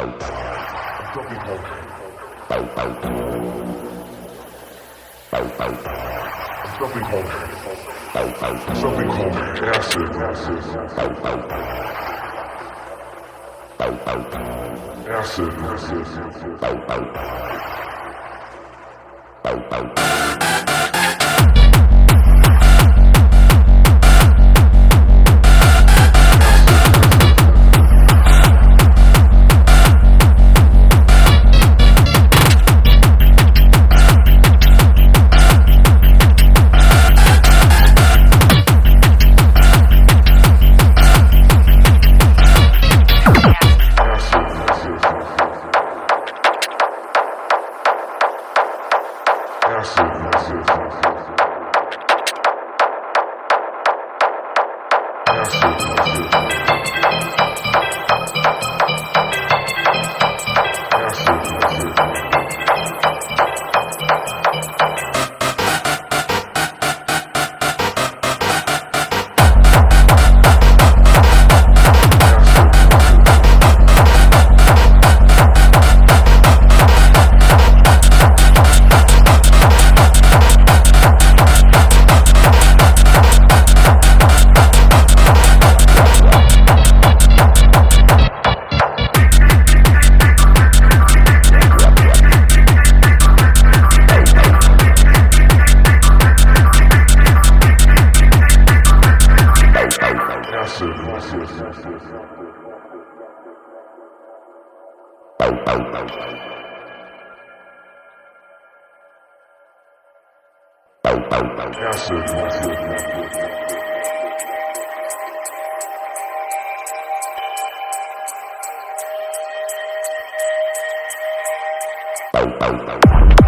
Something called something called acid. Acid. Acid. Acid. acid. acid. Pau, pau, pau. bow.